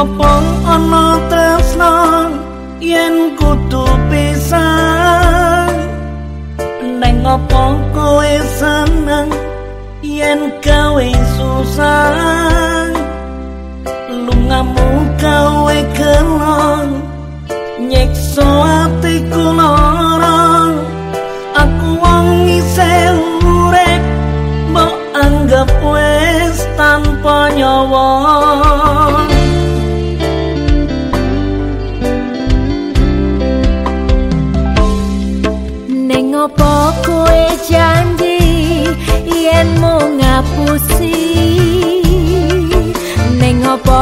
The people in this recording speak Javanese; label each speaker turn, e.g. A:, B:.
A: Opo ana tresno yen kudu pisah Neng opo kowe seneng yen gawe susah? Lungamu gawe kelon nyekso atiku lorong
B: ngapusi ning opo